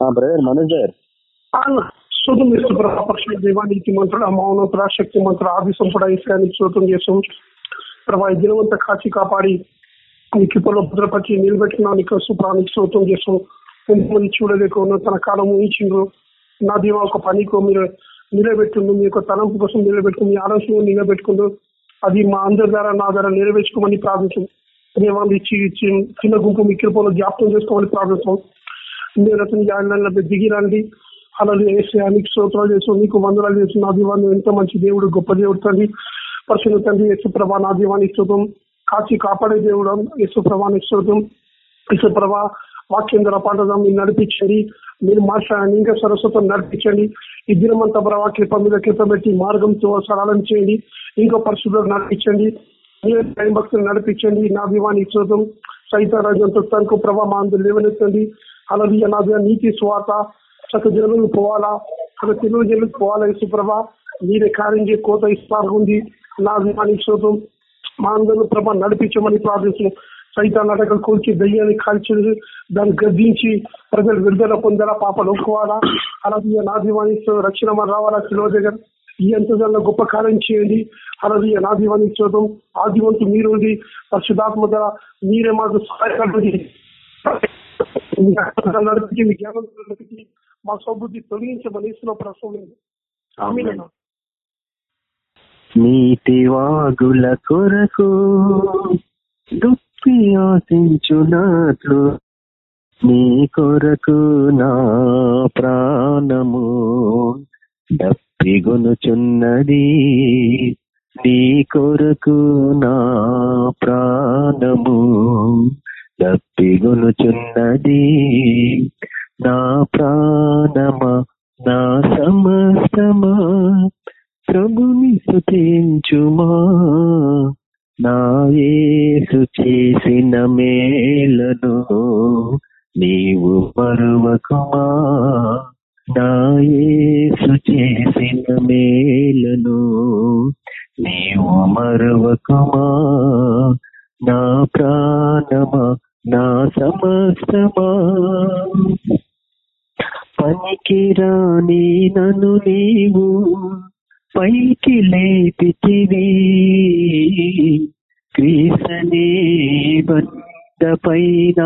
Brother Manoj గారు శోతం చేస్తూ ప్రభాపక్షుల దేవానికి మంత్రుడు మౌనతుడ శక్తి మంత్రుడు ఆది సంపుడ ఈశ్వరానికి శోతం చేస్తాం ప్రభా దినవంత దినవంతా కాచి కాపాడి నీ కృపలో భద్రపరిచి నిలబెట్టిన నీకు సుప్రానికి శోతం చేస్తాం ఎంతమంది చూడలేకుండా తన కాలం ఊహించిండ్రు నా దీవా ఒక పనికో మీరు నిలబెట్టుండు మీ యొక్క తలంపు కోసం నిలబెట్టుకుని మీ ఆలోచన నిలబెట్టుకుండు అది మా అందరి ద్వారా నా ద్వారా నెరవేర్చుకోమని ప్రార్థించాం. దేవాన్ని ఇచ్చి ఇచ్చి చిన్న గుంపు మీ కృపలో జ్ఞాపకం చేసుకోమని ప్రార్థిస్తాం మీరు అతని దిగిరండి. అలా వేసి నీకు స్తోత్రాలు చేసు నీకు వందనాలు చేసి నా ఎంత మంచి దేవుడు గొప్ప దేవుడు తండ్రి. పరిశుభ్ర తండ్రి యశుప్రభ నా దీవాన్ని స్తోత్రం. కాచి కాపాడే దేవుడు యశుప్రభాని స్తోత్రం. యశుప్రభ వాక్యం ద్వారా పాఠం మీరు నడిపించండి. మీరు మాట్లాడండి ఇంకా సరస్వతం నడిపించండి. ఈ దినమంతా ప్రభా కృప మీద కృప పెట్టి మార్గంతో సరళం చేయండి. ఇంకా పరిశుభ్రం నడిపించండి. మీరు భక్తులు నడిపించండి. నా అభిమాని స్తోత్రం. సైత రాజ్యంతో తనకు ప్రభా మా అందరూ లేవనెత్తండి. అలాగే నా నీతి స్వాత చక్క జనులకు పోవాలా? చక్క తెలుగు జనులకు పోవాలా సుప్రభ మీరే కార్యం చేయ కోత ఇస్తారు ఉంది. నా దీవానికి శోతం మా అందరూ ప్రభ నడిపించమని ప్రార్థిస్తున్నాం సైతాన్ నాటకాలు కూల్చి దయ్యాన్ని కాల్చి దాన్ని గద్దించి ప్రజలు విడుదల పొందాలా పాపలు ఒప్పుకోవాలా? అలాగే నా దీవానికి రక్షణ మన రావాలా శిలో దగ్గర? ఈ అంతజాల్లో గొప్ప కార్యం చేయండి. అలాగే నా దీవానికి చూద్దాం ఆ దీవంతు మీరుండి పరిశుధాత్మ మీరే మాకు సహాయపడండి నడిపించి మీ జ్ఞానం నడిపించి మా సౌబుద్ధి తొలగించమని ఇస్తున్న నీటి వాగుల కొరకు దుప్పి ఆశించున్నట్లు నీ కొరకు నా ప్రాణము దప్పిగొనుచున్నది నీ కొరకు నా ప్రాణము దప్పిగొనుచున్నది నా ప్రాణమా నా సమస్తమా? ప్రభుని స్థుతించుమా నా యేసు చేసిన మేలను నీవు మరువకుమా? నా యేసు చేసిన మేలను నీవు మరువకుమా? నా ప్రాణమా నా సమస్తమా. పనికిరాని నన్ను నీవు పైకి లేపితివి. క్రీసనే బంద పైన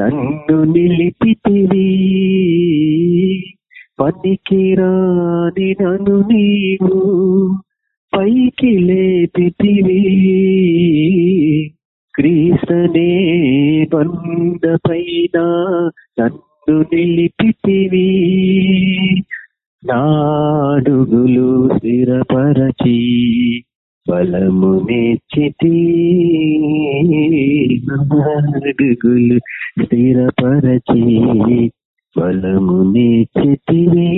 నన్ను నిలిపితివి. పనికిరాని నన్ను నీవు పైకి లేపితివి. క్రీస్తనే బండ పైన నన్ను నిలిపితివి. నాడుగులు స్థిరపరచి బలము నేర్చితి. నాడుగులు స్థిరపరచి బలము నేర్చితివి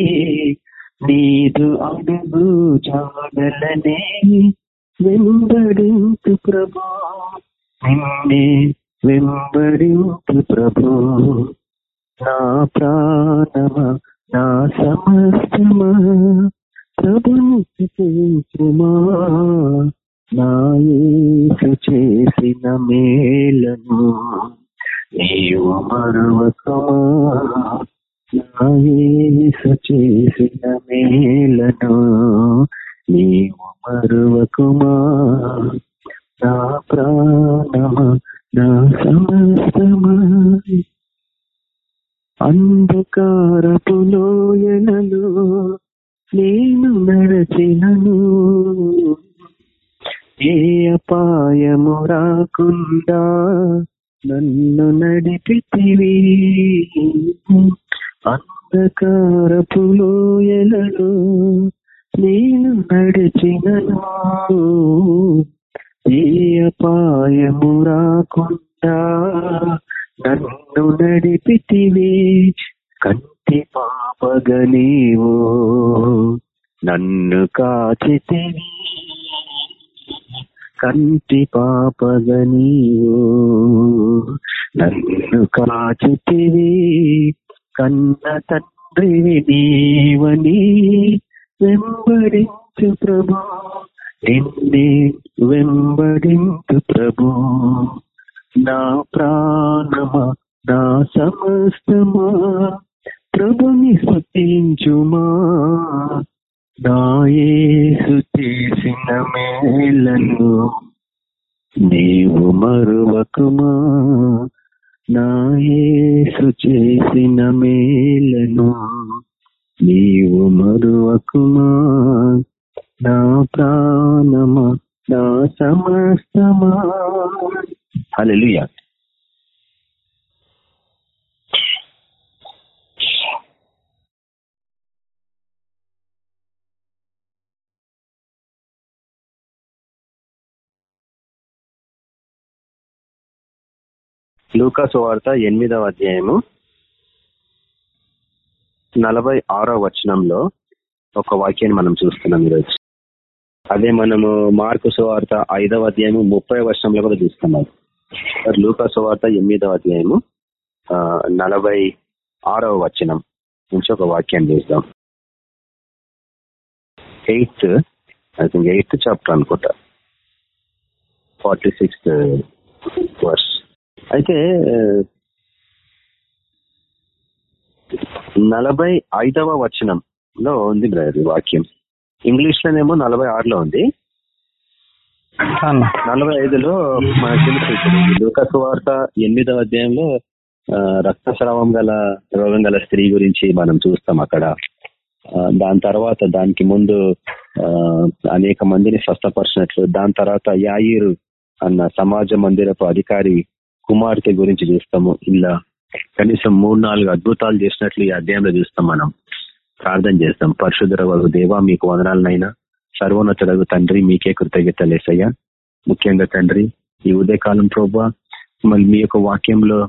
నీదు అడుగు చాడలనే వెంబడింతు ప్రభా. నిన్నే వెంబడింతు ప్రభు. నా ప్రాణమా నా సమస్తమా ప్రభుమా నా యేసు చేసిన మేలను నీవు మరువకమా. నా యేసు చేసిన మేలను నీవు మరువకుమా. నా ప్రా పాపగ నీవు నన్ను కాచితివి కన్న తండ్రివి నీవని వెంబడించు ప్రభు. నిన్నే వెంబడించు ప్రభు. నా ప్రాణమా నా సమస్తమా ప్రభుని స్థుతించుమా నాయేసు చేసిన మేలను నీవు మరువకుమా? నాయసు చేసిన మేలను నీవు మరువకుమా? నా ప్రాణమా? నా సమస్తమా? అలెలుయా లూకాసు వార్త ఎనిమిదవ అధ్యాయము నలభై ఆరో వచనంలో ఒక వాక్యాన్ని మనం చూస్తున్నాం ఈరోజు. అదే మనము మార్కు సువార్త ఐదవ అధ్యాయము ముప్పై వర్షంలో కూడా చూస్తున్నాం. లూకా సువార్త ఎనిమిదవ అధ్యాయము నలభై ఆరవ వచనం నుంచి ఒక వాక్యాన్ని చూద్దాం. Eighth I think eighth chapter అనుకుంటా. Forty sixth verse. అయితే నలభై ఐదవ వచనంలో ఉంది బ్రదర్ వాక్యం. ఇంగ్లీష్ లోనేమో నలభై ఆరులో ఉంది. నలభై ఐదులో మనకు లూకాసు వార్త ఎనిమిదవ అధ్యాయంలో రక్తస్రావం గల రోగం గల స్త్రీ గురించి మనం చూస్తాం అక్కడ. దాని తర్వాత దానికి ముందు అనేక మందిని స్వస్థపరిచినట్లు దాని తర్వాత యాయిరు అన్న సమాజ మందిరపు అధికారి కుమార్తె గురించి చూస్తాము. ఇలా కనీసం మూడు నాలుగు అద్భుతాలు చేసినట్లు ఈ అధ్యాయంలో చూస్తాం మనం. ప్రార్థన చేస్తాం. పరిశుద్ధ వరకు దేవా మీకు వందనాలనైనా. సర్వోన్నతుడగు తండ్రి మీకే కృతజ్ఞతలేసయ్యా ముఖ్యంగా తండ్రి ఈ ఉదయకాలం ప్రభా మళ్ళీ మీ యొక్క వాక్యంలో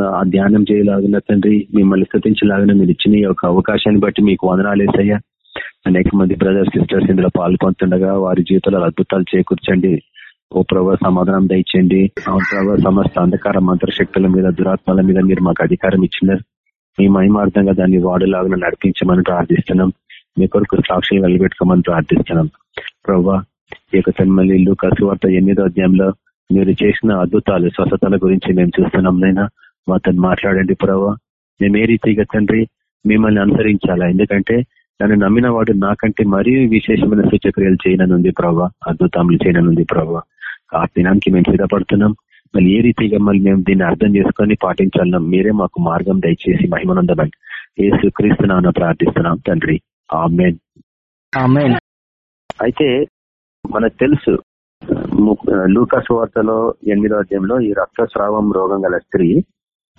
ఆ ధ్యానం చేయలాగిన తండ్రి మిమ్మల్ని స్థుతించలాగిన మీరు ఇచ్చిన ఈ యొక్క అవకాశాన్ని బట్టి మీకు వందనాలేసయ్యా అనేక మంది బ్రదర్స్ సిస్టర్స్ ఇందులో పాల్గొంటుండగా వారి జీవితంలో అద్భుతాలు చేకూర్చండి. ఓ ప్రభా సమాధానం దయచేయండి. అవును ప్రభా సమస్త అంధకార మంత్రశక్తుల మీద దురాత్మల మీద మీరు మాకు అధికారం ఇచ్చినారు మీ మహిమార్థంగా దాన్ని వాడులాగా నడిపించమని ప్రార్థిస్తున్నాం. మీ కొరకు సాక్షులు వెలిపెట్టుకోమని ప్రార్థిస్తున్నాం. ప్రభా ఈ యొక్క తన్మల్లి కసువార్త ఎనిమిదో అధ్యాయంలో మీరు చేసిన అద్భుతాలు స్వస్థతల గురించి మేము చూస్తున్నాం నైనా మాతో మాట్లాడండి ప్రభా మేము ఏ రీతిగా తండ్రి మిమ్మల్ని అనుసరించాలా? ఎందుకంటే నన్ను నమ్మిన వాడు నాకంటే మరీ విశేషమైన సూచక్రియలు చేయననుంది ప్రభా అద్భుతములు చేయననుంది ప్రభా ఆ దినానికి మేము సిద్ధపడుతున్నాం మళ్ళీ ఏ రీతిగా మళ్ళీ మేము దీన్ని అర్థం చేసుకొని పాటించాలన్నా మీరే మాకు మార్గం దయచేసి మహిమనందమని ఏసు క్రీస్తున్నా ప్రార్థిస్తున్నాం తండ్రి. ఆమెన్. ఆమేన్. అయితే మనకు తెలుసు లూకాస్ వార్తలో ఎనిమిదో అధ్యాయంలో ఈ రక్తస్రావం రోగం గల స్త్రీ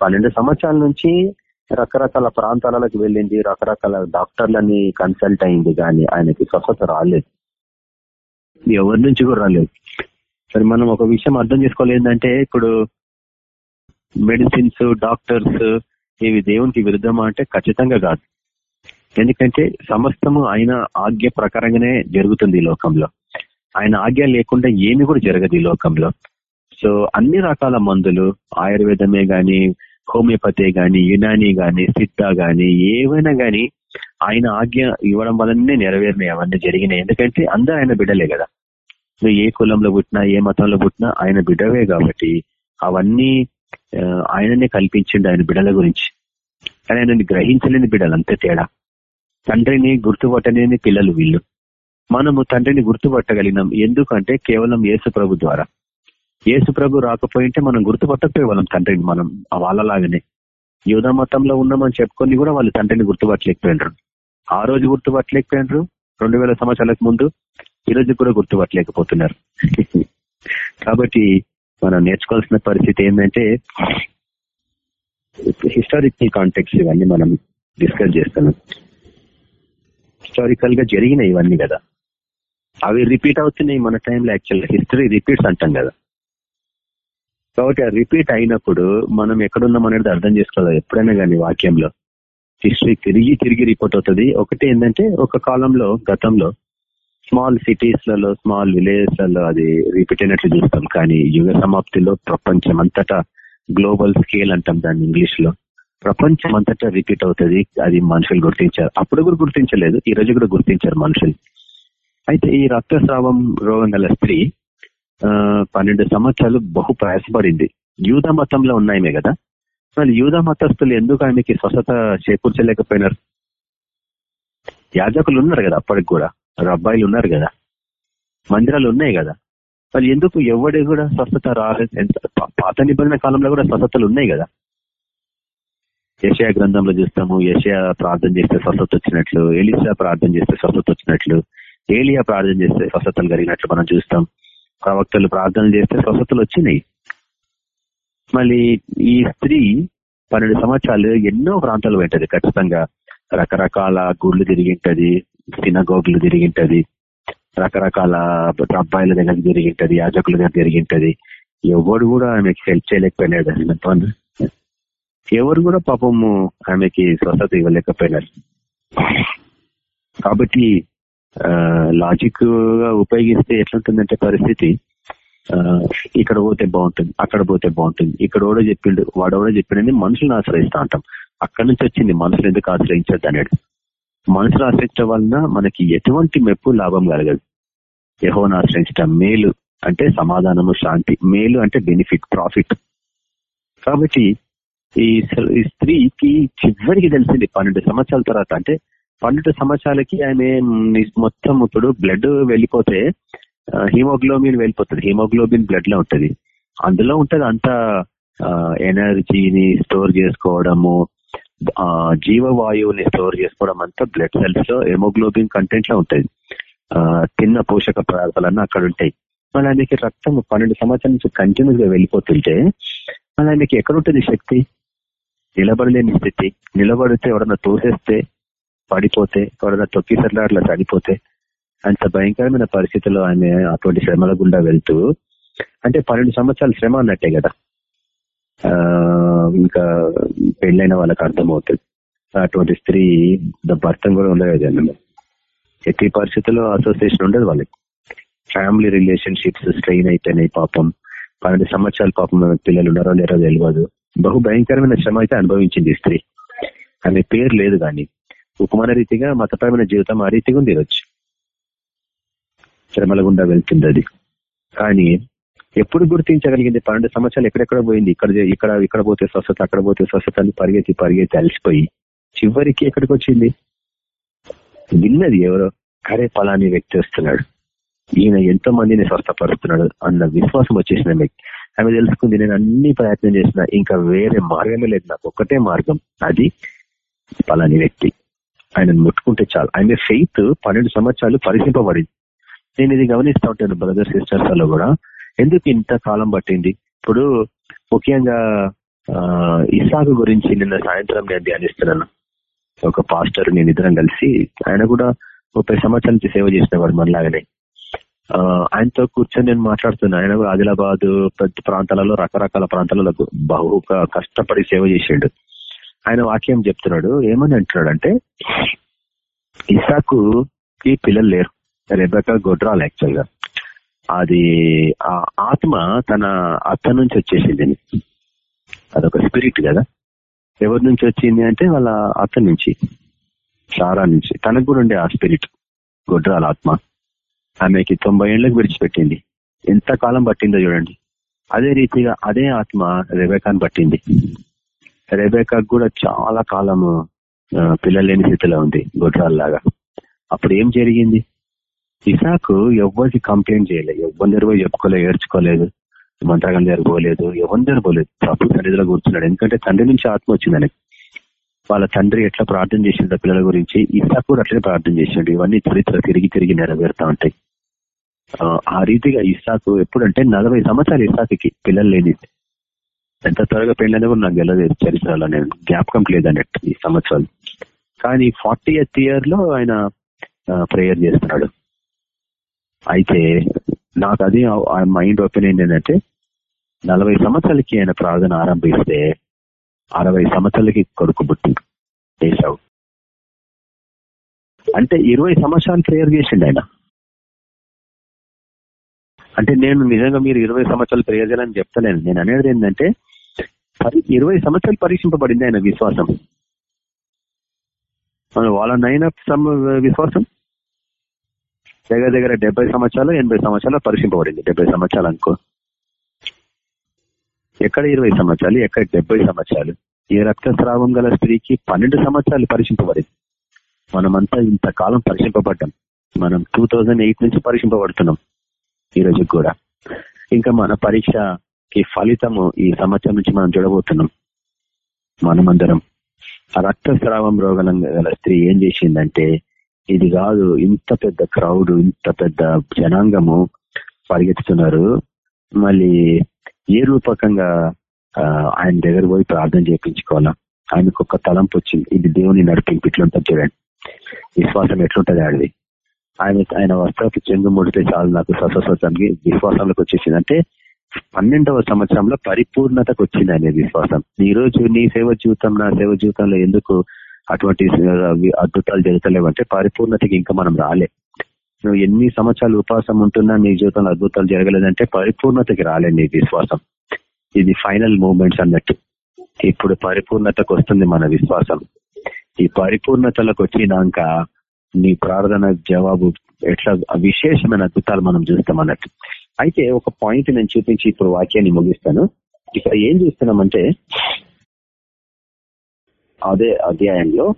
పన్నెండు సంవత్సరాల నుంచి రకరకాల ప్రాంతాలకు వెళ్ళింది రకరకాల డాక్టర్లని కన్సల్ట్ అయింది కానీ ఆయనకి స్వస్థత రాలేదు. ఎవరి నుంచి కూడా రాలేదు. సరే మనం ఒక విషయం అర్థం చేసుకోవాలి. ఏంటంటే ఇప్పుడు మెడిసిన్స్ డాక్టర్స్ ఇవి దేవునికి విరుద్ధమా అంటే ఖచ్చితంగా కాదు. ఎందుకంటే సమస్తము ఆయన ఆజ్ఞ ప్రకారంగానే జరుగుతుంది ఈ లోకంలో. ఆయన ఆజ్ఞ లేకుండా ఏమి కూడా జరగదు ఈ లోకంలో. సో అన్ని రకాల మందులు ఆయుర్వేదమే గాని హోమియోపతి గాని యునాని గాని సిద్ధ గాని ఏవైనా గాని ఆయన ఆజ్ఞ ఇవ్వడం వల్లనే నెరవేరినాయి అవన్నీ జరిగినాయి. ఎందుకంటే అందరూ ఆయన బిడ్డలే కదా. నువ్వు ఏ కులంలో పుట్టినా ఏ మతంలో పుట్టినా ఆయన బిడ్డవే కాబట్టి అవన్నీ ఆయననే కల్పించిండు ఆయన బిడ్డల గురించి. కానీ ఆయనని గ్రహించలేని బిడ్డలు అంతే తేడా. తండ్రిని గుర్తుపట్టలేని పిల్లలు వీళ్ళు. మనము తండ్రిని గుర్తుపట్టగలిగినాం. ఎందుకంటే కేవలం యేసు ప్రభు ద్వారా. యేసు ప్రభు రాకపోయింటే మనం గుర్తుపట్టకపోయేవాళ్ళం తండ్రిని మనం వాళ్ళలాగానే. యూధ మతంలో ఉన్నామని చెప్పుకొని కూడా వాళ్ళు తండ్రిని గుర్తుపట్టలేకపోయినారు. ఆ రోజు గుర్తుపట్టలేకపోయినారు. రెండు వేల సంవత్సరాలకు ముందు ఈ రోజు కూడా గుర్తుపట్టలేకపోతున్నారు. కాబట్టి మనం నేర్చుకోవాల్సిన పరిస్థితి ఏంటంటే హిస్టారికల్ కాంటెక్స్ ఇవన్నీ మనం డిస్కస్ చేస్తున్నాం. హిస్టారికల్గా జరిగిన ఇవన్నీ కదా. అవి రిపీట్ అవుతున్నాయి మన టైంలో యాక్చువల్గా హిస్టరీ రిపీట్స్ అంటాం కదా. కాబట్టి ఆ రిపీట్ అయినప్పుడు మనం ఎక్కడున్నాం అనేది అర్థం చేసుకోవాలి. ఎప్పుడైనా కానీ వాక్యంలో. హిస్టరీ తిరిగి తిరిగి రిపోర్ట్ అవుతుంది. ఒకటి ఏంటంటే ఒక కాలంలో గతంలో స్మాల్ సిటీస్లలో స్మాల్ విలేజెస్లలో అది రిపీట్ అయినట్లు చూస్తాం. కానీ యుగ సమాప్తిలో ప్రపంచం అంతటా గ్లోబల్ స్కేల్ అంటాం దాన్ని ఇంగ్లీష్లో ప్రపంచం అంతటా రిపీట్ అవుతుంది అది మనుషులు గుర్తించారు. అప్పుడు కూడా గుర్తించలేదు ఈ రోజు కూడా గుర్తించారు మనుషులు. అయితే ఈ రక్తస్రావం రోగం గల స్త్రీ ఆ, పన్నెండు సంవత్సరాలు బహు ప్రయాసపడింది. యూద మతంలో ఉన్నాయమే కదా? మరి యూదా మతస్థులు ఎందుకు ఆమెకి స్వస్థత చేకూర్చలేకపోయినారు? యాజకులు ఉన్నారు కదా అప్పటికి కూడా. రబ్బాయిలు ఉన్నారు కదా. మందిరాలు ఉన్నాయి కదా. మరి ఎందుకు ఎవడి కూడా స్వస్థత రాలేదు? పాత నిబంధన కాలంలో కూడా స్వస్థతలు ఉన్నాయి కదా. యషయా గ్రంథంలో చూస్తాము యషయా ప్రార్థన చేస్తే స్వస్థత వచ్చినట్లు ఎలిసా ప్రార్థన చేస్తే స్వస్థత వచ్చినట్లు ఏలియా ప్రార్థన చేస్తే స్వస్థతలు కలిగినట్లు మనం చూస్తాం. ప్రవక్తలు ప్రార్థన చేస్తే స్వస్థతలు వచ్చినాయి. మళ్ళీ ఈ స్త్రీ పన్నెండు సంవత్సరాలు ఎన్నో ప్రాంతాలు పెట్టదు ఖచ్చితంగా. రకరకాల గుళ్ళు తిరిగింటది తినగోగులు తిరిగింటది రకరకాల అబ్బాయిల దగ్గర తిరిగింటది యాజకుల దగ్గర తిరిగింటది. ఎవడు కూడా ఆమెకి హెల్ప్ చేయలేకపోయినాడు ఎవరు కూడా పాపము ఆమెకి స్వస్థత ఇవ్వలేకపోయినారు. కాబట్టి లాజిక్గా ఉపయోగిస్తే ఎట్లుంటుందంటే పరిస్థితి ఇక్కడ పోతే బాగుంటుంది అక్కడ పోతే బాగుంటుంది ఇక్కడ కూడా చెప్పిండు వాడు కూడా చెప్పిండని మనుషులను ఆశ్రయిస్తా ఉంటాం అక్కడి నుంచి వచ్చింది. మనుషులు ఎందుకు ఆశ్రయించద్దు అనేది మనుషులు ఆశ్రయించడం వలన మనకి ఎటువంటి మెప్పు లాభం కలగదు. యహోను ఆశ్రయించడం మేలు అంటే సమాధానము శాంతి. మేలు అంటే బెనిఫిట్ ప్రాఫిట్. కాబట్టి ఈ స్త్రీకి చివరికి తెలిసింది పన్నెండు సంవత్సరాల తర్వాత. అంటే పన్నెండు సంవత్సరాలకి ఆమె మొత్తం ఇప్పుడు బ్లడ్ వెళ్ళిపోతే హిమోగ్లోబిన్ వెళ్ళిపోతుంది. హిమోగ్లోబిన్ బ్లడ్లో ఉంటుంది. అందులో ఉంటది అంత ఎనర్జీని స్టోర్ చేసుకోవడము జీవవాయువుని స్టోర్ చేసుకోవడం అంతా బ్లడ్ సెల్స్లో హెమోగ్లోబిన్ కంటెంట్లో ఉంటుంది తిన్న పోషక పదార్థాలన్నీ అక్కడ ఉంటాయి. మళ్ళీ ఆయనకి రక్తం పన్నెండు సంవత్సరాల నుంచి కంటిన్యూస్గా వెళ్ళిపోతుంటే మళ్ళీ ఆయనకి ఎక్కడ ఉంటుంది శక్తి? నిలబడలేని స్థితి. నిలబడితే ఎవరన్నా తోసేస్తే పడిపోతే ఎవరన్నా తొక్కిసర్లా అట్లా చనిపోతే అంత భయంకరమైన పరిస్థితుల్లో ఆమె అటువంటి శ్రమల గుండా వెళ్తూ అంటే పన్నెండు సంవత్సరాల శ్రమ అన్నట్టే కదా. ఇంకా పెళ్ళైన వాళ్ళకి అర్థమవుతుంది. అటువంటి స్త్రీ భర్తం కూడా ఉండలేదు అన్నమాట ఎట్టి పరిస్థితుల్లో అసోసియేషన్ ఉండదు వాళ్ళకి. ఫ్యామిలీ రిలేషన్షిప్స్ స్ట్రెయిన్ అయిపోయినాయి పాపం. పన్నెండు సంవత్సరాల పాపం పిల్లలు ఉన్నారో లేరో తెలియదు. బహు భయంకరమైన శ్రమ అయితే అనుభవించింది స్త్రీ. అనే పేరు లేదు కానీ ఉపమాన రీతిగా మతపరమైన జీవితం ఆ రీతిగా ఉంది శ్రమల గుండా వెళ్తుంది అది. కానీ ఎప్పుడు గుర్తించగలిగింది? పన్నెండు సంవత్సరాలు ఎక్కడెక్కడ పోయింది? ఇక్కడ ఇక్కడ ఇక్కడ పోతే స్వస్థత అక్కడ పోతే స్వస్థత అని పరిగెత్తి పరిగెత్తి అలసిపోయి చివరికి ఎక్కడికి వచ్చింది? విన్నది ఎవరో? కరే ఫలాన్ని వ్యక్తి వస్తున్నాడు. ఈయన ఎంతో మందిని స్వస్థపరుస్తున్నాడు అన్న విశ్వాసం వచ్చేసిన వ్యక్తి. ఆమె తెలుసుకుంది నేను అన్ని ప్రయత్నం చేసిన ఇంకా వేరే మార్గమే లేదు. నాకు ఒక్కటే మార్గం. అది ఫలాని వ్యక్తి. ఆయన ముట్టుకుంటే చాలు. ఆయన ఫెయిత్ పన్నెండు సంవత్సరాలు పరిశీలింపబడింది. నేను ఇది గమనిస్తూ ఉంటాను బ్రదర్ సిస్టర్స్లో కూడా. ఎందుకు ఇంత కాలం పట్టింది? ఇప్పుడు ముఖ్యంగా ఇసాకు గురించి నిన్న సాయంత్రం నేను ధ్యానిస్తున్నాను. ఒక పాస్టర్ నేను ఇద్దరం కలిసి ఆయన కూడా ముప్పై సంవత్సరాల నుంచి సేవ చేసిన వాడు మనలాగానే ఆయనతో కూర్చొని నేను మాట్లాడుతున్నా. ఆయన ఆదిలాబాద్ పెద్ద ప్రాంతాలలో రకరకాల ప్రాంతాలలో బహు కష్టపడి సేవ చేసిండు ఆయన వాక్యం చెప్తున్నాడు. ఏమని అంటున్నాడు అంటే ఈ పిల్లలు లేరు. రెబెక గొడ్రాలు యాక్చువల్గా అది ఆ ఆత్మ తన అత్త నుంచి వచ్చేసింది. అదొక స్పిరిట్ కదా. ఎవరి నుంచి వచ్చింది అంటే వాళ్ళ అత్త నుంచి సారా నుంచి. తనకు కూడా ఉండే ఆ స్పిరిట్ గొడ్రాల ఆత్మ. ఆమెకి తొంభై ఏళ్ళకి విడిచిపెట్టింది. ఎంత కాలం పట్టిందో చూడండి. అదే రీతిగా అదే ఆత్మ రెబేకాన్ పట్టింది. రెబేకా కూడా చాలా కాలము పిల్లలేని స్థితిలో ఉంది గుడ్రాల్లాగా. అప్పుడు ఏం జరిగింది? ఇసాకు ఎవరికి కంప్లైంట్ చేయలేదు ఎవరి పోయి చెప్పుకోలేదు ఏడ్చుకోలేదు. మంత్రగం దగ్గర పోలేదు. ఎవరి పోలేదు. ప్రభు సన్నిధిలో కూర్చున్నాడు. ఎందుకంటే తండ్రి నుంచి ఆత్మ వచ్చింది ఆయనకి వాళ్ళ తండ్రి ఎట్లా ప్రార్థన చేసిండో పిల్లల గురించి ఇసాకు కూడా అట్లనే ప్రార్థన చేసిండు. ఇవన్నీ చరిత్ర తిరిగి తిరిగి నెరవేరుతా ఉంటాయి. ఆ రీతిగా ఇసాకు ఎప్పుడంటే నలభై సంవత్సరాలు ఇసాకి పిల్లలు లేని ఎంత త్వరగా పెళ్ళని కూడా నాకు తెలియదు చరిత్రలో. నేను జ్ఞాపకం లేదన్నట్టు ఈ సంవత్సరాలు. కానీ ఫార్టీ ఎయిత్ ఇయర్లో ఆయన ప్రేయర్ చేస్తున్నాడు. అయితే నాకు అది మైండ్ ఓపెన్ ఏంటంటే నలభై సంవత్సరాలకి ఆయన ప్రార్థన ఆరంభిస్తే అరవై సంవత్సరాలకి కొడుకు పుట్టి వేసావు అంటే ఇరవై సంవత్సరాలు ప్రేయర్ చేసిండు ఆయన. అంటే నేను నిజంగా మీరు ఇరవై సంవత్సరాలు ప్రేయర్ చేయాలని చెప్తలేను. నేను అనేది ఏంటంటే ఇరవై సంవత్సరాలు పరీక్షింపబడింది ఆయన విశ్వాసం. వాళ్ళ నైన్ విశ్వాసం? దగ్గర దగ్గర డెబ్బై సంవత్సరాలు ఎనభై సంవత్సరాలు పరీక్షింపబడింది డెబ్బై సంవత్సరాలు అనుకో. ఎక్కడ ఇరవై సంవత్సరాలు ఎక్కడ డెబ్బై సంవత్సరాలు? ఈ రక్తస్రావం గల స్త్రీకి పన్నెండు సంవత్సరాలు పరీక్షింపబడింది మనమంతా ఇంతకాలం పరీక్షింపబడ్డాం మనం టూ నుంచి పరీక్షింపబడుతున్నాం ఈ రోజు కూడా. ఇంకా మన పరీక్షకి ఫలితము ఈ సంవత్సరం నుంచి మనం చూడబోతున్నాం. మనమందరం. ఆ రక్తస్రావం రోగం గల స్త్రీ ఏం చేసిందంటే ఇది కాదు ఇంత పెద్ద క్రౌడ్ ఇంత పెద్ద జనాంగము పరిగెత్తుతున్నారు. మళ్ళీ ఏ రూపకంగా ఆయన దగ్గర పోయి ప్రార్థన చేయించుకోవాలా ఆయనకు ఒక తలంపు వచ్చింది. ఇది దేవుని నడిపింపు. ఇట్లుంటుంది చూడండి. విశ్వాసం ఎట్లుంటది ఆడిది? ఆయన ఆయన వస్త్రపు చెంగు ముడితే చాలు నాకు స్వస్వస్వతానికి విశ్వాసంలోకి వచ్చేసింది. అంటే పన్నెండవ సంవత్సరంలో పరిపూర్ణతకు వచ్చింది ఆయన విశ్వాసం. ఈ రోజు నీ సేవ జీవితం నా సేవ జీవితంలో ఎందుకు అటువంటి అద్భుతాలు జరుగుతలేవంటే పరిపూర్ణతకి ఇంకా మనం రాలే. నువ్వు ఎన్ని సంవత్సరాలు ఉపాసం ఉంటున్నా నీ జీవితంలో అద్భుతాలు జరగలేదంటే పరిపూర్ణతకి రాలే నీ విశ్వాసం. ఇది ఫైనల్ మూమెంట్స్ అన్నట్టు. ఇప్పుడు పరిపూర్ణతకు వస్తుంది మన విశ్వాసం. ఈ పరిపూర్ణతలకు వచ్చినాక నీ ప్రార్థన జవాబు ఎట్లా విశేషమైన అద్భుతాలు మనం చూస్తాం అన్నట్టు. అయితే ఒక పాయింట్ నేను చూపించి ఇప్పుడు వాక్యాన్ని ముగిస్తాను. ఇక్కడ ఏం చూస్తున్నామంటే అదే అధ్యాయంలో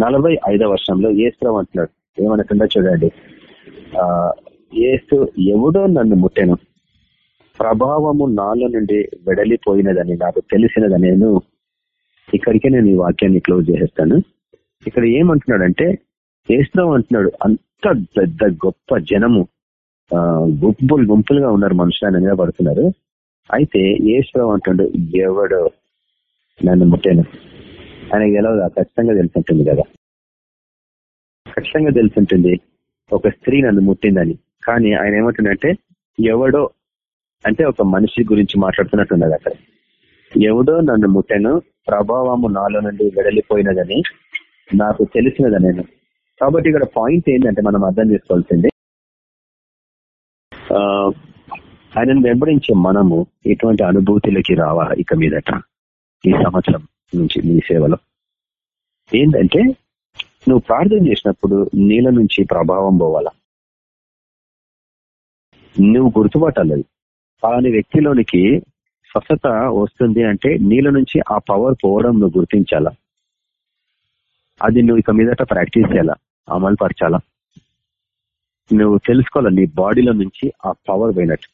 నలభై ఐదవ వర్షంలో ఏసు అంటున్నాడు. ఏమనుకుంటా చూడండి. ఆ ఏసు ఎవడో నన్ను ముట్టెను. ప్రభావము నాలో నుండి వెడలిపోయినదని నాకు తెలిసినదని నేను ఇక్కడికే నేను ఈ వాక్యాన్ని క్లోజ్ చేసేస్తాను. ఇక్కడ ఏమంటున్నాడంటే ఏసురావు అంటున్నాడు అంత పెద్ద గొప్ప జనము గుంపులు గుంపులుగా ఉన్నారు మనుషులు ఆయన మీద పడుతున్నారు అయితే ఏసురావు అంటుండు ఎవడు నన్ను ముట్టాను. ఆయన ఎలా ఖచ్చితంగా తెలుసుంటుంది కదా. ఖచ్చితంగా తెలుసుంటుంది ఒక స్త్రీ నన్ను ముట్టిందని. కానీ ఆయన ఏమంటుండంటే ఎవడో అంటే ఒక మనిషి గురించి మాట్లాడుతున్నట్టున్నది అక్కడ. ఎవడో నన్ను ముట్టెను ప్రభావము నాలో నుండి వెడలిపోయినదని నాకు తెలిసినదని నేను. కాబట్టి ఇక్కడ పాయింట్ ఏంటంటే మనం అర్థం చేసుకోవాల్సింది ఆయనను వెంబడించే మనము ఎటువంటి అనుభూతిలోకి రావాలి ఇక మీదట ఈ సంవత్సరం నుంచి మీ సేవలో? ఏంటంటే నువ్వు ప్రార్థన చేసినప్పుడు నీళ్ళ నుంచి ప్రభావం పోవాలా? నువ్వు గుర్తుపట్టాలి అలాని వ్యక్తిలోనికి స్వస్థత వస్తుంది అంటే నీళ్ళ నుంచి ఆ పవర్ పోవడం నువ్వు గుర్తించాలా? అది నువ్వు ఇక మీదట ప్రాక్టీస్ చేయాలా? అమలు పరచాలా నువ్వు తెలుసుకోవాలి నీ బాడీలో నుంచి ఆ పవర్ పోయినట్టు.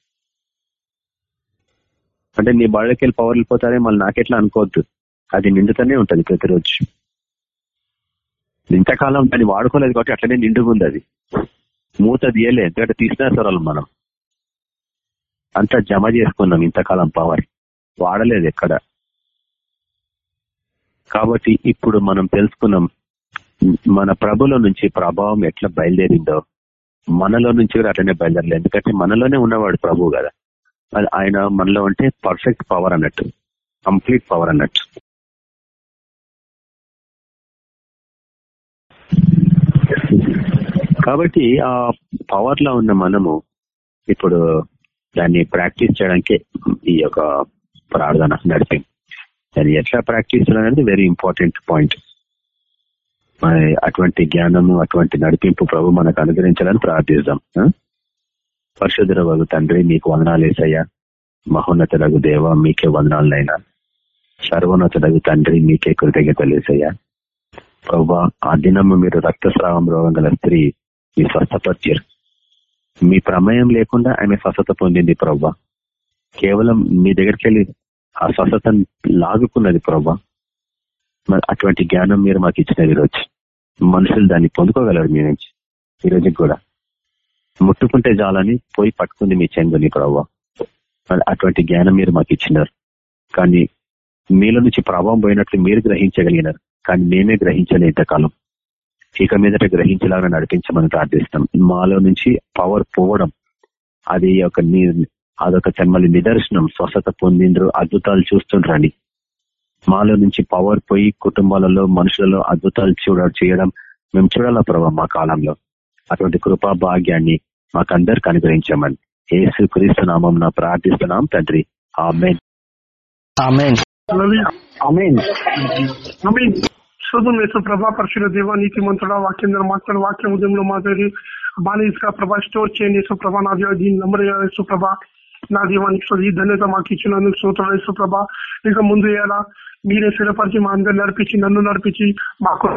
అంటే నీ బాడీకి వెళ్ళి పవర్ వెళ్ళిపోతారే మళ్ళీ నాకెట్లా అనుకోవద్దు. అది నిండుతూనే ఉంటుంది ప్రతిరోజు. ఇంతకాలం దాన్ని వాడుకోలేదు కాబట్టి అట్లనే నిండుగుంది అది. మూత తీయలే ఎందుకంటే తీసిన స్వరాలు మనం. అంతా జమ చేసుకున్నాం ఇంతకాలం పవర్ వాడలేదు ఎక్కడ. కాబట్టి ఇప్పుడు మనం తెలుసుకున్నాం మన ప్రభుల నుంచి ప్రభావం ఎట్లా బయలుదేరిందో. మనలో నుంచి కూడా అట్లనే బయలుదేరలేదు. ఎందుకంటే మనలోనే ఉన్నవాడు ప్రభు కదా. ఆయన మనలో ఉంటే పర్ఫెక్ట్ పవర్ అన్నట్టు. కంప్లీట్ పవర్ అన్నట్టు. కాబట్టి ఆ పవర్లో ఉన్న మనము ఇప్పుడు దాన్ని ప్రాక్టీస్ చేయడానికి ఈ యొక్క ప్రార్థన నడిపింది దాన్ని ఎట్లా ప్రాక్టీస్ చేయాలనేది వెరీ ఇంపార్టెంట్ పాయింట్ అటువంటి జ్ఞానము అటువంటి నడిపింపు ప్రభు మనకు అనుగ్రహించాలని ప్రార్థిస్తాం పరిశుద్ధ వగు తండ్రి మీకు వందనాలు వేసయ్యా మహోన్నతులకు దేవ మీకే వందనాలనైనా. సర్వోన్నతులకు తండ్రి మీకే కృతజ్ఞతలు వేసయ్యా ప్రభా ఆ దినము మీరు రక్తస్రావం రోగం గల స్త్రీ మీ స్వస్థపరిచారు. మీ ప్రమేయం లేకుండా ఆమె స్వస్థత పొందింది ప్రభా. కేవలం మీ దగ్గరికి వెళ్ళి ఆ స్వస్థతను లాగుకున్నది ప్రభా. మరి అటువంటి జ్ఞానం మీరు మాకు ఇచ్చినది ఈరోజు. మనుషులు దాన్ని పొందుకోగలరు మీ నుంచి. ఈ రోజుకి కూడా. ముట్టుకుంటే చాలని పోయి పట్టుకుంది మీ చెంగుని ప్రభావ అటువంటి జ్ఞానం మీరు మాకు ఇచ్చినారు. కానీ మీలో నుంచి ప్రభావం పోయినట్లు మీరు గ్రహించగలిగినారు. కానీ మేమే గ్రహించలే ఇంతకాలం. ఇక మీదట గ్రహించలాగా నడిపించమని ప్రార్థిస్తాం. మాలో నుంచి పవర్ పోవడం అది ఒక అదొక చెమ్మలి నిదర్శనం. స్వస్థత పొందిండ్రు అద్భుతాలు చూస్తుండ్రని మాలో నుంచి పవర్ పోయి కుటుంబాలలో మనుషులలో అద్భుతాలు చూడ చేయడం మేము చూడాలా ప్రభావ మా కాలంలో? అటువంటి కృపా భాగ్యాన్ని మాకందరికి అనుగ్రహించామని ఏసు క్రీస్తు నామం నా ప్రార్థిస్తున్నాం తండ్రి. ఆమెన్. శోధం ప్రభా పరిశుద్ధ దేవ నీతి మంత్రుల వాక్యం మాట్లాడు వాక్యం ఉదయంలో మాట్లాడి బానిసగా ప్రభా స్టోర్ చేయండి ప్రభా నా దీన్ని నంబర్ యేసు ప్రభా నా దీవానికి ధన్యత మాకు ఇచ్చినందుకు సూత్రం యేసు ప్రభా. ఇంకా ముందు ఎలా మీరే స్థిరపరిచి మా అందరు నడిపించి నన్ను నడిపించి మాకు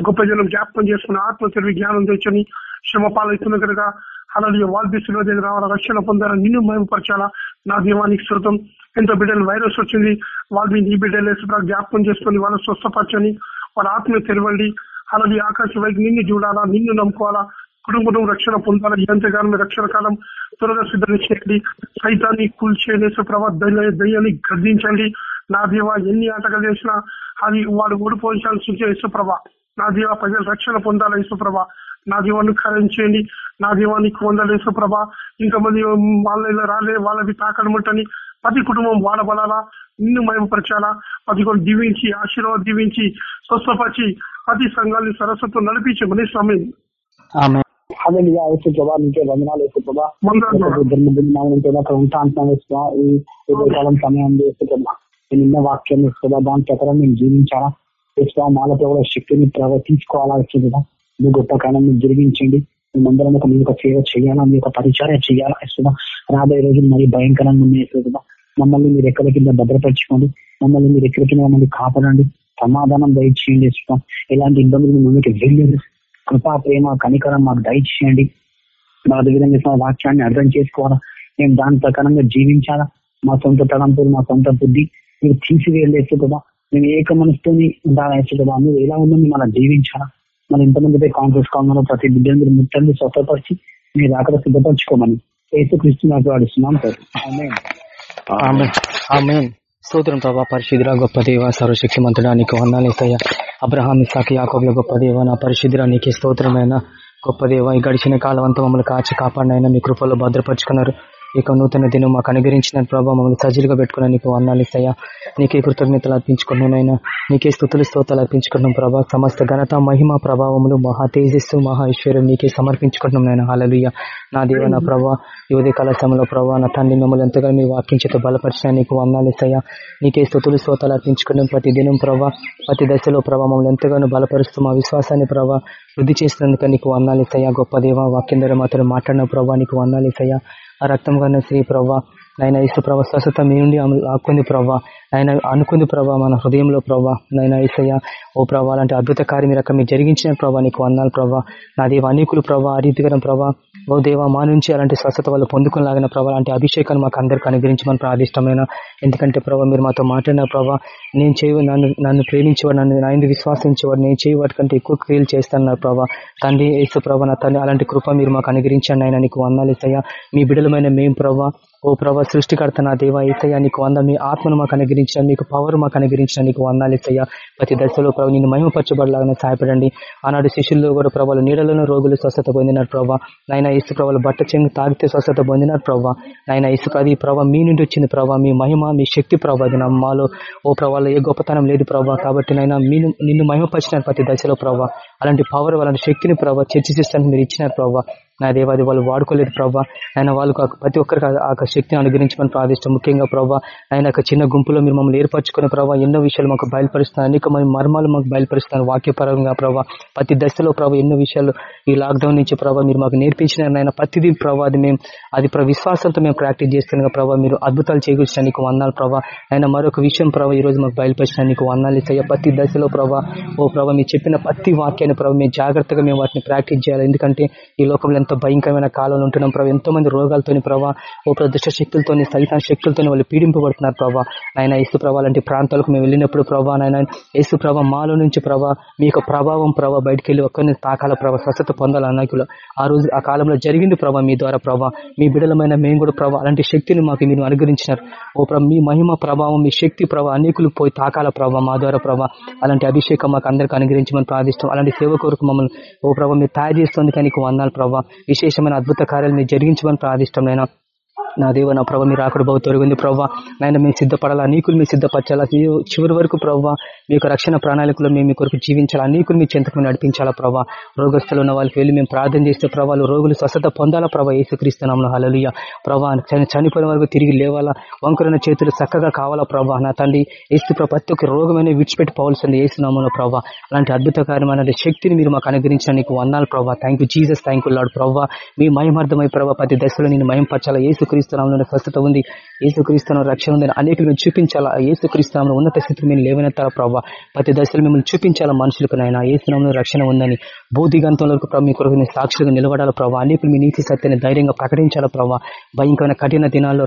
గొప్ప జనం జ్ఞాపకం చేసుకుని ఆత్మ తెలివి జ్ఞానం తెచ్చని శ్రమ పాలిస్తున్న కనుక. అలాగే వాల్బీసులో దగ్గర రావాలా? రక్షణ పొందాలని నిన్ను మేముపరచాలా నా దీవానికి శృతం ఎంతో బిడ్డలు వైరస్ వచ్చింది. వాళ్ళు నీ బిడ్డలు జ్ఞాపకం చేసుకుని వాళ్ళని స్వస్థపరచని వాళ్ళ ఆత్మ తెరవండి. అలాగే ఆకాశ వైపు నిన్ను చూడాలా? నిన్ను నమ్ముకోవాలా? కుటుంబం రక్షణ పొందాలని ఎంతగానో రక్షణ కాలం త్వరగా సిద్ధం చేయండి సైతాన్ని కూల్చేసే ప్రభా దయ్యాన్ని గర్దించండి నా దేవ ఎన్ని ఆటగా చేసినా అది వాడు ఓడిపోయించాలని సూచన యేసుప్రభ. నా దేవ ప్రజలు రక్షణ పొందాలి యేసుప్రభ? నా దీవాన్ని కరించేయండి నా దీవానికి పొందాలి యేసుప్రభ. ఇంకా మంది వాళ్ళ రాలే వాళ్ళవి తాకడముంటని ప్రతి కుటుంబం వాడబడాలా? నిన్ను మయమపరచాలా పది కొన్ని దీవించి ఆశీర్వాద దీవించి స్వస్థపరిచి ప్రతి సంఘాన్ని సరస్వతం నడిపించే మనీ హల్లెలూయా యేసు ప్రభా నీకే వందనాలు యేసు ప్రభా ఉంటా అంటున్నాను యేసు ఈ కాలం సమయం యేసు ప్రభా నేను నిన్న వాక్యం ప్రభా దాని ప్రకారం నేను జీవించాలా ప్రభా మాలతో కూడా శక్తిని యేసు ప్రభా మీ గొప్ప కాలం మీరు జరిగించండి మేమందరం ఒక మీ యొక్క సేవ చేయాలా మీ యొక్క పరిచయం చేయాలా యేసు రాబోయే రోజులు మరి భయంకరంగా ఉన్నాయి మమ్మల్ని మీరు ఎక్కడి కింద భద్రపరచుకోండి మమ్మల్ని మీరు ఎక్కడి కింద మమ్మల్ని కాపాడండి సమాధానం దయచేయండి యేసు ఎలాంటి ఇబ్బందులు మమ్మల్ని వెళ్ళలేదు కృపా ప్రేమ కనికరం మాకు దయచేయండి. మా విధంగా వాక్యాన్ని అర్థం చేసుకోవాలా? మేము దాని ప్రకారంగా జీవించాలా? మా సొంత తలంపులు మా సొంత బుద్ధి మీరు తీసివేయలేదు కదా మేము ఏక మనసుతోని ఉండాలి కదా మీరు ఎలా ఉందని మనం జీవించాలా? మన ఇంతమంది కాంగ్రెస్ కాలంలో ప్రతి బిడ్డను మీరు ముట్టండి స్వతపరిచి మీరు అక్కడ సిద్ధపరచుకోమని ఏసు క్రిస్తు నాకు వాడిస్తున్నాం సార్ స్తోత్రం ప్రభా పరిశుద్ర గొప్ప దేవ సర్వశక్తి మంతుడానికి వందాలేసయ్య అబ్రహాం ఇసాకి యాకోబ్ల గొప్ప దేవ నా పరిశుద్ర నీకే స్తోత్రమైన గొప్ప దేవ. ఈ గడిచిన కాలం అంతా మమ్మల్ని కాచి కాపాడినైనా మీ కృపలో భద్రపరుచుకున్నారు. ఇక నూతన దినం మాకు అనుగ్రహించిన ప్రభావ మమ్మల్ని సజ్జలుగా పెట్టుకున్నా నీకు వర్ణాలు ఇస్తాయా? నీకే కృతజ్ఞతలు అర్పించుకున్నానైనా నీకే స్థుతులు స్తోతాలు అర్పించుకున్నాం ప్రభా. సమస్త ఘనత మహిమ ప్రభావములు మహా తేజస్సు మహా ఐశ్వర్యం నీకే సమర్పించుకుంటున్నాం నాయన. హాలలుయ్య నా దేవ నా ప్రభా యువతి కళాశాలలో ప్రభా నా తండ్రి మిమ్మల్ని ఎంతగా మీ వాక్యం బలపరిచిన నీకు వర్ణాలు ఇస్తాయా? నీకే స్థుతులు స్తోతాలు అర్పించుకున్నాం ప్రతి దినం ప్రభా. ప్రతి దశలో ప్రభావ మమ్మల్ని ఎంతగానో బలపరుస్తూ మా విశ్వాసాన్ని ప్రభా వృద్ధి చేసినందుకు నీకు వర్ణాలు ఇస్తాయా? గొప్ప దేవ వాక్యం ద్వారా మాత్రం మాట్లాడిన ప్రభా నీకు వర్ణాలు ఇస్తాయా? ఆ రక్తం కన్నా శ్రీ ప్రభా నాయన ఇసు ప్రభ స్వస్థత మీ నుండి ఆకుంది ప్రభా ఆయన అనుకుంది ప్రభా మన హృదయంలో ప్రభా నాయన ఈసయ్య ఓ ప్రభా అలాంటి అద్భుత కార్యం రకం మీరు జరిగించిన ప్రభా నీకు వందాలు ప్రభా నా దేవ అనేకులు ప్రభా ఆ రీతికరం ప్రభా ఓ దేవ మా నుంచి అలాంటి స్వస్థత వాళ్ళు పొందుకునేలాగిన ప్రభావ అలాంటి అభిషేకాన్ని మాకు అందరికీ అనుగ్రహించమని ప్రాదిష్టమైన ఎందుకంటే ప్రభావ మీరు మాతో మాట్లాడిన ప్రభా నేను చేయు నన్ను నన్ను ప్రేమించేవాడు నన్ను నా విశ్వాసించేవాడు నేను చేయి వాటికంటే ఎక్కువ క్రియలు చేస్తాను ప్రభావ తండ్రి ఏసు ప్రభా నా తల్లి అలాంటి కృప మీరు మాకు అనుగ్రహించండి ఆయన నీకు వందాలు ఇస్తాయా. మీ బిడ్డలమైన మేము ప్రభా ఓ ప్రభా సృష్టికర్త నా దేవ ఇతయ్య నీకు వంద మీ ఆత్మను మాకు అనుగ్రహించిన మీకు పవర్ మాకు అనుగ్రహించిన నీకు వందాలు ఇతయ్య ప్రతి దశలో ప్రభు నేను మహిమపరచబడలాగానే సహాయపడండి. ఆనాడు శిష్యుల్లో కూడా ప్రభావాలు నీడలను రోగులు స్వస్థత పొందినారు ప్రభావ నాయన ఇసు ప్రభావాలు బట్ట చెంగు తాగితే స్వస్థత పొందినారు ప్రభావ నాయన ఇసుక అది ప్రభావ మీ నుండి వచ్చింది ప్రభావ మీ మహిమ మీ శక్తి ప్రభావ అది మాలో ఓ ప్రభావాలు ఏ గొప్పతనం లేదు ప్రభావ కాబట్టి నాయన మీరు నిన్ను మహిమపరిచినారు ప్రతి దశలో ప్రభావ అలాంటి పవర్ అలాంటి శక్తిని ప్రభావ చర్చిస్తానికి మీరు ఇచ్చినారు ప్రభావ నా దేవాది వాళ్ళు వాడుకోలేదు ప్రభావ ఆయన వాళ్ళకు ప్రతి ఒక్కరికి ఆ శక్తిని అనుగ్రహించమని ప్రార్థిస్తాం. ముఖ్యంగా ప్రభావ ఆయన ఒక చిన్న గుంపులో మీరు మమ్మల్ని ఏర్పరచుకున్న ప్రభావ ఎన్నో విషయాలు మాకు బయలుపరుస్తున్నారు. అనేక మంది మర్మాలు మాకు బయలుపరుస్తున్నారు. వాక్యపరంగా ప్రభావ ప్రతి దశలో ప్రభావ ఎన్నో విషయాలు ఈ లాక్డౌన్ నుంచి ప్రభావ మీరు మాకు నేర్పించిన ఆయన ప్రతిదీ ప్రభావ అది మేము అది విశ్వాసంతో మేము ప్రాక్టీస్ చేస్తున్నాం. ప్రభావ మీరు అద్భుతాలు చేకూర్చిన నీకు వందాలు ప్రభావ ఆయన మరొక విషయం ప్రభావ ఈ రోజు మాకు బయలుపరిచిన నీకు వందాలు ఇస్తాయి. ప్రతి దశలో ప్రభావ ఓ ప్రభావ మీరు చెప్పిన ప్రతి వాక్యాన్ని ప్రభావ మేము జాగ్రత్తగా మేము వాటిని ప్రాక్టీస్ చేయాలి. ఎందుకంటే ఈ లోకంలో ఎంతో భయంకరమైన కాలంలో ఉంటున్నాం ప్రభావ ఎంతో మంది రోగాలతోని ప్రభావ ఓ ప్రదృష్ట శక్తులతోని సైతాన్ శక్తులతోని వాళ్ళు పీడింపబడుతున్నారు ప్రభావ ఆయన యేసు ప్రభావ లాంటి ప్రాంతాలకు మేము వెళ్ళినప్పుడు ప్రభావ నాయన యేసు ప్రభావ మాలో నుంచి ప్రభావ మీ యొక్క ప్రభావం ప్రభావ బయటికి వెళ్ళి ఒక్కరిని తాకాల ప్రభావ స్వచ్ఛత పొందాలి అన్నకులు ఆ రోజు ఆ కాలంలో జరిగింది ప్రభావ మీ ద్వారా ప్రభావ మీ బిడలమైన మేము కూడా ప్రభావ అలాంటి శక్తిని మాకు మీరు అనుగ్రహించినారు. ఓ ప్రభావ మీ మహిమ ప్రభావం మీ శక్తి ప్రభావ అనేకులు పోయి తాకాల ప్రభావ మా ద్వారా ప్రభావ అలాంటి అభిషేకం మాకు అందరికీ అనుగ్రహించమని ప్రార్థిస్తాం అలాంటి సేవ కొరకు మమ్మల్ని ఓ ప్రభావ మీరు తయారు చేస్తుంది కానీ వందాలు ప్రభావ విశేషమైన అద్భుత కార్యాలు మీరు జరిగించమని ప్రార్థిష్టం నేను నా దేవ నా ప్రభావ మీరు అక్కడ బాగు తొలగింది ప్రభావ నాయన మేము సిద్ధపడాలా? నీకులు మీరు సిద్ధపరచాలా? చివరి వరకు ప్రభావ మీ యొక్క రక్షణ ప్రణాళికలో మేము మీ కొరకు జీవించాలా? నీకులు మీ చెంతకు నడిపించాలా ప్రభావ రోగస్తులు ఉన్న వాళ్ళకి వెళ్ళి మేము ప్రార్థన చేస్తే ప్రభావాలు రోగులు స్వస్థత పొందాలా ప్రభావ ఏసుక్రీస్తున్నాము హలలుయ ప్రభా చనిపోయిన వరకు తిరిగి లేవాలా? వంకరైన చేతులు చక్కగా కావాలా ప్రభా? నా తండ్రి ఏసు ప్రతి ఒక్క రోగమైన విడిచిపెట్టి పోవాల్సింది ఏసునామలో ప్రభా. అలాంటి అద్భుతకరమైన శక్తిని మీరు మాకు అనుగ్రహించిన నీకు వందాలు ప్రభావ thank you Jesus thank you Lord ప్రభావ మీ మయమార్థమై ప్రభావ ప్రతి దశలో నేను మయంపరచాలా ఏసుక్రీస్తునాంలో స్వస్థత ఉంది. ఏసుక్రీస్తున్న రక్షణ ఉందని అనేకలు మేము చూపించాలా? ఏసుక్రీస్తునాంలో ఉన్నత స్థితిని మేము లేవనెత్తాలా ప్రభావ ప్రతి దశలో మిమ్మల్ని చూపించాలా మనుషులకు నాయన ఏసునామంలో రక్షణ ఉందని బోధిగంతంలో ప్రభావ మీ కొరకు సాక్షులుగా నిలబడాల ప్రభావ అనేకులు మీ నీతి సత్యాన్ని ధైర్యంగా ప్రకటించాలా ప్రభావ భయంకరమైన కఠిన దినాల్లో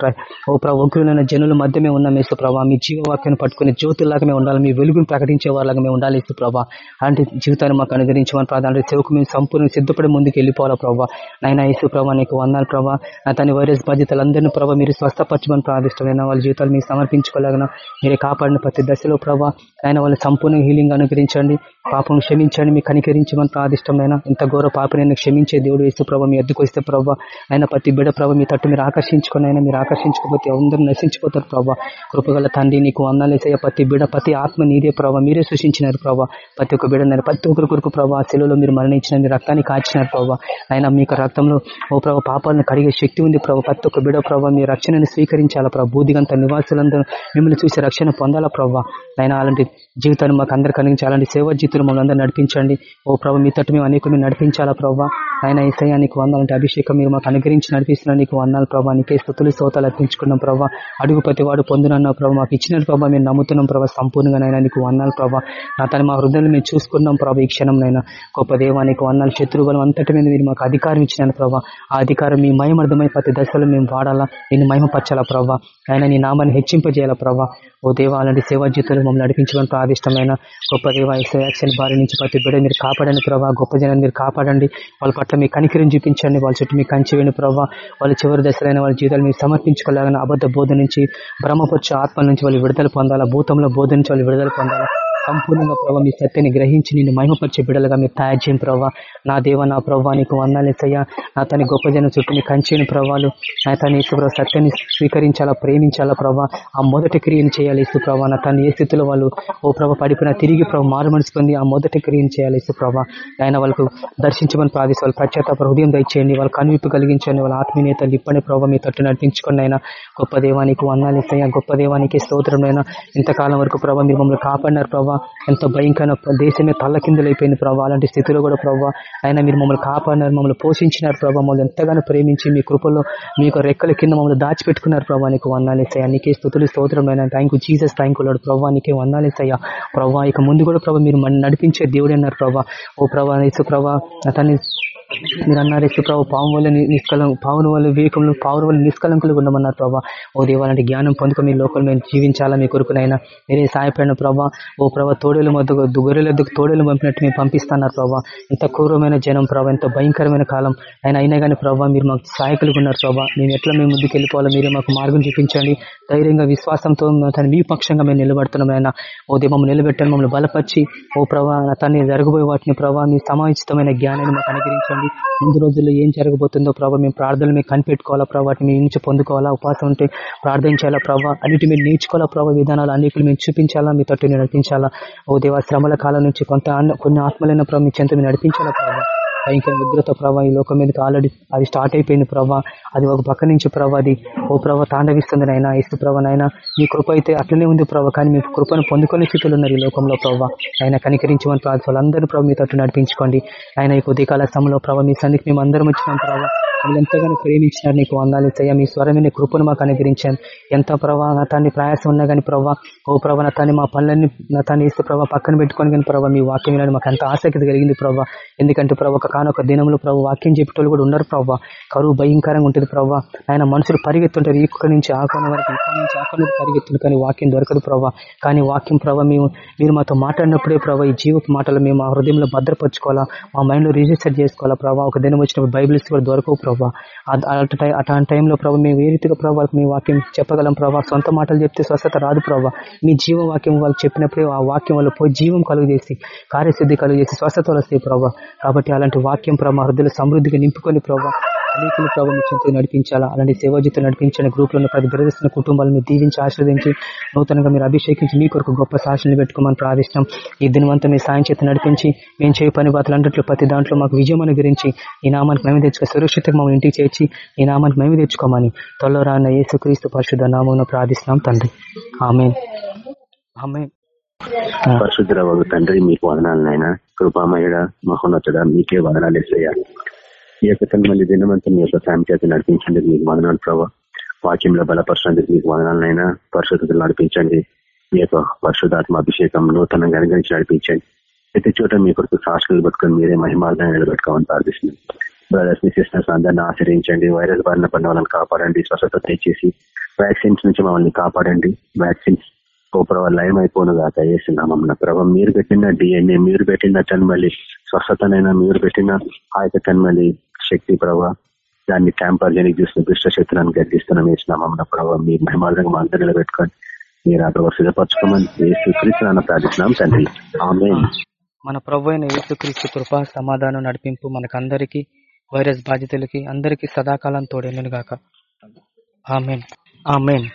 ఓ ప్రభావ ఉగ్రులైన జనుల మధ్యమే ఉన్న మేసు ప్రభావ మీ జీవవాక్యాన్ని పట్టుకునే జ్యోతుల్లాగా మేము ఉండాలి. మీ వెలుగును ప్రకటించే వాళ్ళగా మేము ఉండాలి ఇసు ప్రభావ అలాంటి జీవితాన్ని మాకు అనుగ్రహించమని ప్రాధాన్యత సేవకు మేము సంపూర్ణ సిద్ధపడి ముందుకు వెళ్ళిపోవాలా ప్రభావ నైనా యేసు ప్రభా నీకు వందాలు ప్రభావ నా తన వైరస్ వాళ్ళందరినీ ప్రభావ మీరు స్వస్థపరచమని ప్రార్థిష్టమైన వాళ్ళ జీవితాలు మీరు సమర్పించుకోలేగన మీరే కాపాడిన ప్రతి దశలో ప్రభావ ఆయన వాళ్ళ సంపూర్ణ హీలింగ్ అనుగ్రహించండి. పాపం క్షమించండి మీ కనికరించమని ప్రాదిష్టమైన ఇంత ఘోర పాపని క్షమించే దేవుడు వేస్తే ప్రభావ మీ ఎద్దుకు వస్తే ప్రభావ ఆయన ప్రతి బిడ ప్రభావ మీ తట్టు మీరు ఆకర్షించుకుని అయినా మీరు ఆకర్షించకపోతే అందరూ నశించిపోతారు ప్రభావ కృపగల తండ్రి నీకు వందాలేసయ్య ప్రతి బిడ ప్రతి ఆత్మ నీదే ప్రభావ మీరే సృష్టించినారు ప్రభావ ప్రతి ఒక్క బిడ ప్రతి ఒక్కరి కొరకు ప్రభావ సెలవులో మీరు మరణించిన మీ రక్తాన్ని కాచినారు ప్రభావ ఆయన మీకు రక్తంలో ఓ ప్రభావ పాపాలను కడిగే శక్తి ఉంది ప్రభావ ప్రతి ఒక్క బిడ ప్రభావ మీ రక్షణని స్వీకరించాలా ప్రభావ బూదిగంత నివాసులందరూ మిమ్మల్ని చూసి రక్షణ పొందాలా ప్రభావ ఆయన అలాంటి జీవితాన్ని మాకు అందరు కలిగించి అలాంటి సేవా జీవితం మమ్మల్ని అందరూ నడిపించండి. ఓ ప్రభు మీ తట్టు మేము అనేక నడిపించాలా ప్రభావ ఆయన ఈసయ నీకు వందాలంటే అభిషేకం మీరు మాకు అనుగ్రహించి నడిపిస్తున్నా నీకు వందాలు ప్రభావ నీకే స్థుతులు శ్రోతాలు అర్పించుకున్నాం ప్రభావ అడుగు ప్రతి వాడు పొందునన్న ప్రభావ మాకు ఇచ్చిన ప్రభావ మేము నమ్ముతున్నాం ప్రభావ సంపూర్ణంగా నైనా నీకు వందాలు ప్రభావ నా తన మా హృదయాలు మేము చూసుకున్నాం ప్రభావ ఈ క్షణంనైనా గొప్ప దేవానికి వందాలు శత్రువులు అంతటి మీద మీరు మాకు అధికారం ఇచ్చిన ప్రభావ ఆ అధికారం మీ మయమర్థమై ప్రతి దశలో మేము వాడాలా నేను మహిమపరచాలా ప్రభావ ఆయన నీ నామాన్ని హెచ్చింపజేయాలా ప్రభావ ఓ దేవ అలాంటి సేవా జీవితంలో మమ్మల్ని నడిపించడం ప్రాదిష్టమైన గొప్ప దేవ యాక్షన్ బారి నుంచి ప్రతి బిడ్డ మీరు కాపాడండి ప్రభావ గొప్ప జనాన్ని మీరు కాపాడండి. వాళ్ళ పట్ల మీ కనికరిని చూపించండి. వాళ్ళ చుట్టూ మీ కంచి ప్రభావ వాళ్ళ చివరి దశలైన వాళ్ళ జీవితాలు మీరు సమర్పించుకోలేగన అబద్ధ బోధ నుంచి బ్రహ్మపక్ష ఆత్మ నుంచి వాళ్ళు విడుదల పొందాలా? భూతంలో బోధ నుంచి వాళ్ళు విడుదల పొందాలా? సంపూర్ణంగా ప్రభావ మీ సత్యాన్ని గ్రహించి నిన్ను మహిమపరిచే బిడ్డలుగా మీరు తయారు చేయని ప్రభావ నా దేవ నా ప్రభావ నీకు వందాలేసయ్యా నా తన గొప్ప జనం చుట్టూ కంచేని ప్రభావాలు నా తన యేసు సత్యాన్ని స్వీకరించాలా ప్రేమించాలా ప్రభావ ఆ మొదటి క్రియను చేయాలి ఇసు ప్రభావ నా తన ఏ స్థితిలో వాళ్ళు ఓ ప్రభావ పడిపోయినా తిరిగి ప్రభావ మారు మనసుకుంది ఆ మొదటి క్రియను చేయాలి ఇసు ప్రభావ ఆయన వాళ్ళకు దర్శించమని ప్రార్థిస్తూ వాళ్ళ ప్రత్యేక హృదయం దయచేయండి. వాళ్ళ కనువిప్పు కలిగించండి. వాళ్ళ ఆత్మీయతలు ఇప్పని ప్రభావ మీ తట్టు నడిపించుకోండి అయినా గొప్ప దేవానికి వందాలేసయ్యా గొప్ప దేవానికి స్తోత్రమైన ఇంతకాలం వరకు ప్రభావ మీరు మమ్మల్ని కాపాడినారు ప్రభావ ఎంతో భయంకరమైన దేశమే తల్ల కిందలైపోయింది ప్రభావ అలాంటి స్థితిలో కూడా ప్రభావ ఆయన మీరు మమ్మల్ని కాపాడినారు మమ్మల్ని పోషించినారు ప్రభావ మమ్మల్ని ఎంతగానో ప్రేమించి మీ కృపల్లో మీ యొక్క రెక్కల కింద మమ్మల్ని దాచిపెట్టుకున్నారు ప్రభావ నీకు వందాలేసయ్యా నీకే స్థుతులు స్తోత్రమైన thank you Jesus thank you Lord ప్రభావ నీకే వందాలేసయ్యా ప్రభావ ఇక ముందు కూడా ప్రభావ మీరు నడిపించే దేవుడు అన్నారు ప్రభావ ఓ ప్రభా ఇసు ప్రభా తన మీరు అన్నారు ఇసు ప్రభావ పాము వల్ల నిష్కలం పావును వల్ల వివేకంలో పావును వల్ల నిష్కలంకులు ఉండమన్నారు ప్రభావ ఓ దేవాలంటే జ్ఞానం పొందుకు మీ లోకల్ మేము జీవించాలా మీ కొరకునైనా? మీరే సాయపడిన ప్రభావ ఓ ప్రభావ తోడేలు మధ్య గొర్రెల తోడేలు పంపినట్టు మేము పంపిస్తున్నారు ప్రభావ ఎంత క్రూరమైన జనం ప్రభావ ఎంత భయంకరమైన కాలం. ఆయన అయినా కానీ ప్రభావ మీరు మాకు సహాయకులుగా ఉన్నారు ప్రభావ మేము ఎట్లా మేము ముందుకు వెళ్ళిపోవాలో మీరే మాకు మార్గం చూపించండి. ధైర్యంగా విశ్వాసంతో తను మీ పక్షంగా మేము నిలబడుతున్నాం ఆయన ఓ మమ్మల్ని నిలబెట్టండి మమ్మల్ని బలపరిచి. ఓ ప్రభావ తన్ని జరగబోయే వాటిని ప్రభావ మీ సమాచితమైన జ్ఞానాన్ని మాకు అనుగ్రహించండి. ముందు రోజుల్లో ఏం జరగబోతుందో ప్రభావ మేము ప్రార్థనలు మేము కనిపెట్టుకోవాలా ప్రభావ వాటిని మీ నుంచి పొందుకోవాలా ఉపాసం ఉంటే ప్రార్థించాలా ప్రభావ అన్నిటి మీరు నేర్చుకోవాలా ప్రభావ విధానాలు అన్నిటిని మేము చూపించాలా మీ తట్టు నడిపించాలా. ఓ దేవ శ్రమల కాలం నుంచి కొంత కొన్ని ఆత్మలైన ప్రభావ మీ చెంత నడిపించాలా ప్రభావ భయంకర ఉగ్రత ప్రభావ ఈ లోకం మీదకి ఆల్రెడీ అది స్టార్ట్ అయిపోయింది ప్రభా. అది ఒక పక్క నుంచి ప్రభా అది ఓ ప్రభా తాండవిస్తుంది నాయన ఇసు ప్రభా నాయన. మీ కృప అయితే అట్లనే ఉంది ప్రభా కానీ మీ కృపను పొందుకునే స్థితిలో ఉన్నారు ఈ లోకంలో ప్రభావ ఆయన కనికరించమని ప్రార్థన వాళ్ళందరూ ప్రభు మీ తట్టు నడిపించుకోండి. ఆయన ఈ కొద్ది కాల సమయంలో ప్రభావ మీ సందికి మేము అందరం వచ్చినాం ప్రభావ మీరు ఎంతగానో ప్రేమించినారు నీకు వందాలు ఇస్తాయా మీ స్వరమైన కృపను మాకు అనుగ్రహించాను ఎంత ప్రభావ నతాన్ని ప్రయాసం ఉన్నా కానీ ప్రభావ ఓ ప్రభ నతాన్ని మా పనులన్నీ నతాన్ని ఇస్తే ప్రభావ పక్కన పెట్టుకొని కానీ ప్రభావ మీ వాక్యం వినాలి మాకు ఎంత ఆసక్తి కలిగింది ప్రభావ ఎందుకంటే ప్రభావ ఒక కానొక దినంలో ప్రభావ వాక్యం చెప్పేటోళ్ళు కూడా ఉన్నారు ప్రభావ కరువు భయంకరంగా ఉంటుంది ప్రభావ ఆయన మనుషులు పరిగెత్తుంటారు. ఈ నుంచి ఆకోన వరకు ఇక్కడ నుంచి ఆకోన పరిగెత్తుంది కానీ వాక్యం దొరకదు ప్రభావ కానీ వాక్యం ప్రభావ మేము మీరు మాతో మాట్లాడినప్పుడే ప్రభావ ఈ జీవపు మాటలు మేము మా హృదయంలో భద్రపరచుకోవాలా? మా మైండ్లో రిజిస్టర్ చేసుకోవాలా ప్రభావ ఒక దినం వచ్చినప్పుడు బైబిల్స్ కూడా దొరకవు ప్రభావ అట్లాంటి టైంలో ప్రభావ మేము ఏ రీతిగా ప్రభావ మీ వాక్యం చెప్పగలం ప్రభావ సొంత మాటలు చెప్తే స్వస్థత రాదు ప్రభావ మీ జీవ వాక్యం వాళ్ళు చెప్పినప్పుడే ఆ వాక్యం వాళ్ళు పోయి జీవం కలుగు చేసి కార్యసిద్ధి కలుగు చేసి స్వస్థత వస్తాయి ప్రభావ కాబట్టి అలాంటి వాక్యం ప్రభావ హృదయలు సమృద్ధిగా నింపుకొని ప్రభావ అనేకులు మీ ఇచ్చేందుకు నడిపించాలా? అలాంటి సేవాజితులు నడిపించండి గ్రూప్లను ప్రతి బ్రదర్స్ కుటుంబాలను మీరు దీవించి ఆశ్రదించి నూతనంగా మీరు అభిషేకించి మీ కొరకు గొప్ప సాక్షులు పెట్టుకోమని ప్రార్థిస్తాం. ఈ దినవంతా మీ సాయం చేత నడిపించి మేము చేయ పని బాతలంటట్లు ప్రతి దాంట్లో మాకు విజయం అనుగ్రహించి ఈ నామానికి మేము తెచ్చుకో సురక్షితంగా మమ్మల్ని ఇంటికి చేర్చి ఈ నామానికి మేము తెచ్చుకోమని త్వరలో రాన్న యేసుక్రీస్తు పరిశుద్ధ నామం ప్రార్థిస్తున్నాం తండ్రి. ఆమె ఆమె పరిశుద్ధ తండ్రి మీకు వదనాలనైనా కృపామయుడ మహోన్నతుడ మీకే వదనాలు వేసేయ ఈ యొక్క మళ్ళీ దినమంతా మీ యొక్క సాయం చేత నడిపించండి. మీకు వదనాలు ప్రభావ వాక్యంలో బలపరచండి. మీకు వదనాలనైనా పరిశుద్ధతలు నడిపించండి. మీ యొక్క పరిశుధాత్మ అభిషేకం నూతనంగా అనుగరించి నడిపించండి. ప్రతి చోట మీ కొరకు సాక్షులు పట్టుకొని మీరే మహిమాలను నిలబెట్టుకోమని ప్రార్థిస్తున్నాం. బ్రదర్స్ని సిస్టర్స్ అందరినీ ఆశ్రయించండి వైరస్ బారిన పడిన వాళ్ళని కాపాడండి. స్వస్థత తెచ్చేసి వ్యాక్సిన్స్ నుంచి మమ్మల్ని కాపాడండి. వ్యాక్సిన్స్ ఓ లయం అయిపోను కాక వేస్తున్నామన్న ప్రభావ మీరు పెట్టిన డిఎన్ఏ మీరు పెట్టిన మళ్ళీ స్వస్థతనైనా మీరు పెట్టిన ఆ యొక్క శక్తి ప్రభావ దాన్ని ట్యాంపర్ జనికి చూసిన దుష్ట శక్తులను గర్దిస్తున్నాం వేసినామన్న ప్రభావ మీ మహిమార్థంగా మా అందరిలో పెట్టుకొని మీరు ఆ ప్రభావ సిద్ధపరచుకోమని ప్రార్థిస్తున్నాం తండ్రి. ఆమె మన ప్రభు అయిన యేసుక్రీస్తు కృప సమాధానం నడిపింపు మనకందరికీ వైరస్ బాధితులకి అందరికీ సదాకాలం తోడేను గాక. ఆమెన్. ఆమెన్.